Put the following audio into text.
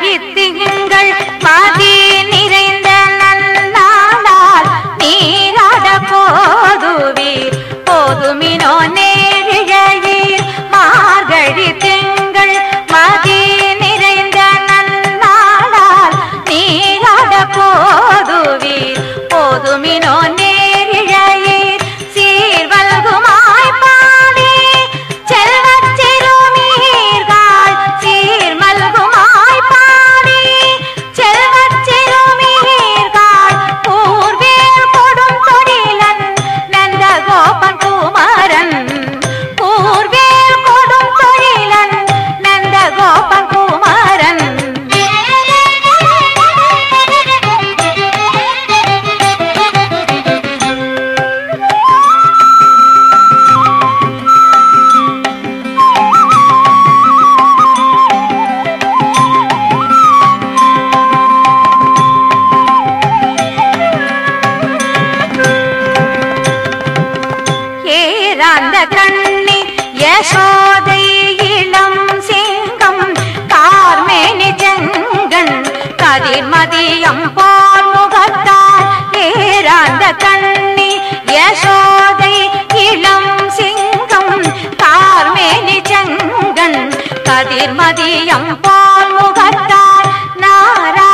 திங்கள் மதி நிறைந்த நன்னாளால் நீராட போதுவீர். போதுமினோ நேரிழையீர். மார்கழி திங்கள் மதி நிறைந்த நன்னாளால் நீராட போதுவீர். போதுமினோ யசோதை இளம் சிங்கம் கார்மேனி ஜங்கன் கதிர்மதியம் போல் முகத்தால் ஏறாந்த கண்ணி. யசோதை இளம் சிங்கம் கார்மேனி ஜங்கன் கதிர்மதியம் போல் முகத்தால் நாரா